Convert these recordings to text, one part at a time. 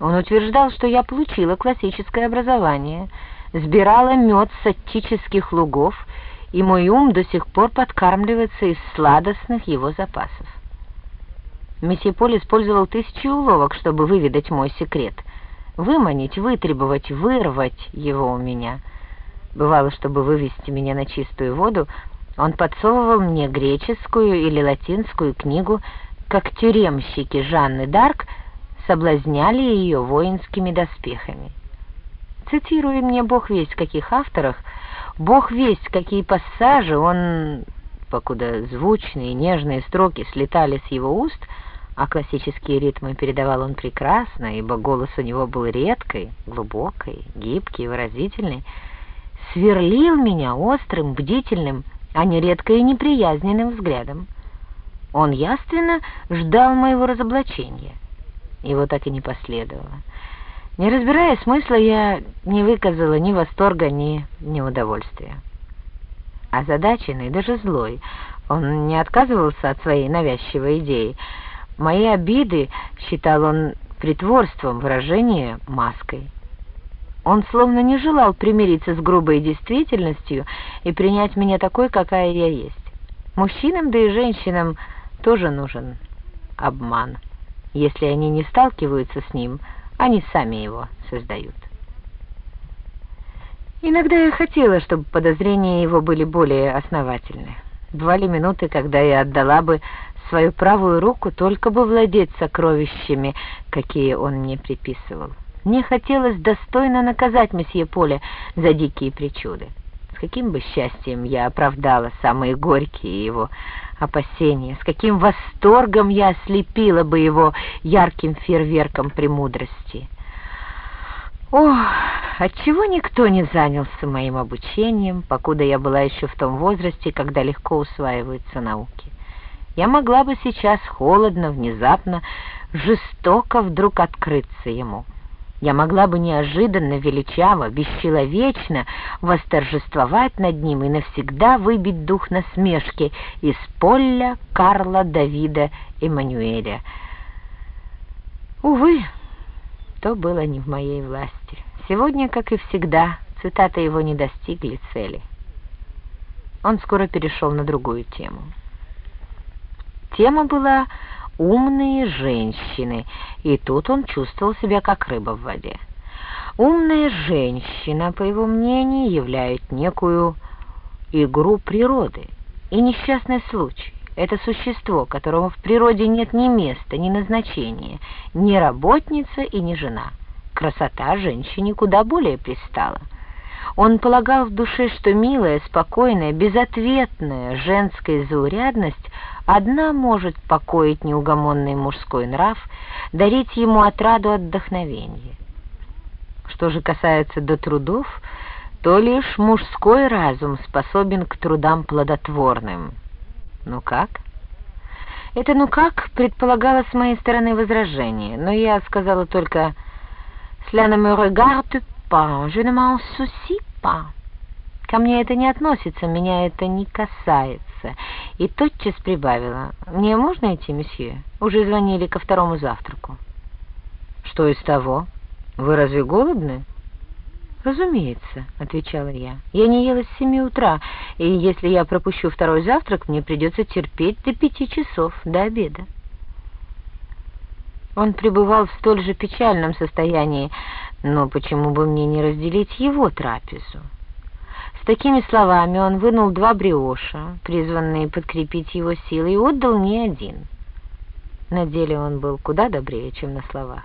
Он утверждал, что я получила классическое образование, сбирала мед с аттических лугов, и мой ум до сих пор подкармливается из сладостных его запасов. Месье Поль использовал тысячи уловок, чтобы выведать мой секрет, выманить, вытребовать, вырвать его у меня. Бывало, чтобы вывести меня на чистую воду, он подсовывал мне греческую или латинскую книгу, как тюремщики Жанны Дарк соблазняли ее воинскими доспехами. Цитируя мне бог весть каких авторах, бог весть какие пассажи он, покуда звучные нежные строки слетали с его уст, а классические ритмы передавал он прекрасно, ибо голос у него был редкий, глубокий, гибкий, выразительный, сверлил меня острым, бдительным, а нередко и неприязненным взглядом. Он яственно ждал моего разоблачения. Его так и не последовало. Не разбирая смысла, я не выказала ни восторга, ни неудовольствия. Озадаченный, даже злой, он не отказывался от своей навязчивой идеи. Мои обиды считал он притворством, выражение маской. Он словно не желал примириться с грубой действительностью и принять меня такой, какая я есть. Мужчинам, да и женщинам тоже нужен обман. Если они не сталкиваются с ним, они сами его создают. Иногда я хотела, чтобы подозрения его были более основательны. Бывали минуты, когда я отдала бы свою правую руку, только бы владеть сокровищами, какие он мне приписывал. Мне хотелось достойно наказать месье Поля за дикие причуды. С каким бы счастьем я оправдала самые горькие его опасения, с каким восторгом я ослепила бы его ярким фейерверком премудрости. Ох, отчего никто не занялся моим обучением, покуда я была еще в том возрасте, когда легко усваиваются науки. Я могла бы сейчас холодно, внезапно, жестоко вдруг открыться ему — я могла бы неожиданно, величаво, бесчеловечно восторжествовать над ним и навсегда выбить дух насмешки из Поля, Карла, Давида, Эммануэля. Увы, то было не в моей власти. Сегодня, как и всегда, цитаты его не достигли цели. Он скоро перешел на другую тему. Тема была умные женщины, и тут он чувствовал себя как рыба в воде. Умная женщина, по его мнению, являет некую игру природы, и несчастный случай — это существо, которому в природе нет ни места, ни назначения, ни работница и ни жена. Красота женщине куда более пристала — он полагал в душе, что милая, спокойная, безответная женская заурядность одна может покоить неугомонный мужской нрав, дарить ему отраду отдохновения. Что же касается до трудов, то лишь мужской разум способен к трудам плодотворным. Ну как? Это «ну как» предполагало с моей стороны возражение, но я сказала только «Cela ne me regarde pas, je ne m'en soucie pas». Ко мне это не относится, меня это не касается. И тотчас прибавила. Мне можно идти, месье? Уже звонили ко второму завтраку. Что из того? Вы разве голодны? «Разумеется», — отвечала я. «Я не ела с семи утра, и если я пропущу второй завтрак, мне придется терпеть до пяти часов, до обеда». Он пребывал в столь же печальном состоянии, но почему бы мне не разделить его трапезу? С такими словами он вынул два бриоша, призванные подкрепить его силы, и отдал мне один. На деле он был куда добрее, чем на словах.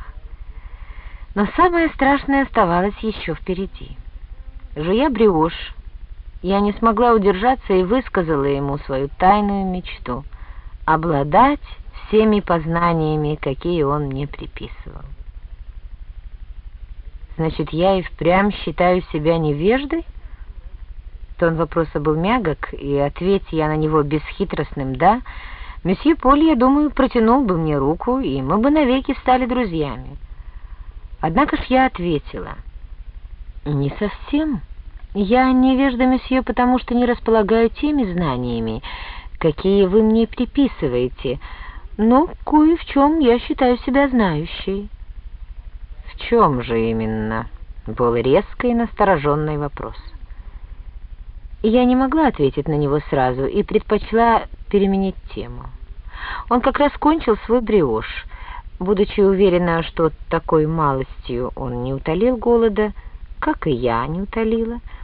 Но самое страшное оставалось еще впереди. Жуя бриош, я не смогла удержаться и высказала ему свою тайную мечту — обладать всеми познаниями, какие он мне приписывал. Значит, я и впрямь считаю себя невеждой? Тон вопроса был мягок, и ответь я на него бесхитростным «да», месье Поль, я думаю, протянул бы мне руку, и мы бы навеки стали друзьями. Однако ж я ответила «Не совсем. Я невежда, месье, потому что не располагаю теми знаниями, какие вы мне приписываете, но кое в чем я считаю себя знающей». Чем же именно?» — был резкий и настороженный вопрос. Я не могла ответить на него сразу и предпочла переменить тему. Он как раз кончил свой бриош. Будучи уверена, что такой малостью он не утолил голода, как и я не утолила, —